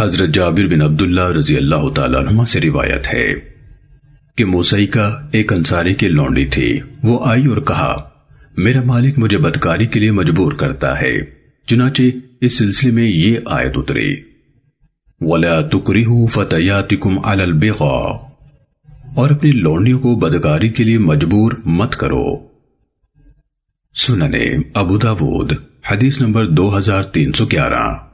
حضرت جابر بن عبداللہ رضی اللہ تعالیٰ عنہ سے روایت ہے کہ موسیٰ کا ایک انصاری کی لونڈی تھی۔ وہ آئی اور کہا، میرا مالک مجھے بدکاری کے لیے مجبور کرتا ہے، چنانچہ اس سلسلے میں یہ آیت اتری۔ وَلَا تُكْرِهُ فَتَيَاتِكُمْ عَلَى الْبِغَى اور اپنی لونڈیوں کو بدکاری کے لیے مجبور مت کرو۔ سننے ابو داود، حدیث نمبر دو ہزار تین سو گیارہ۔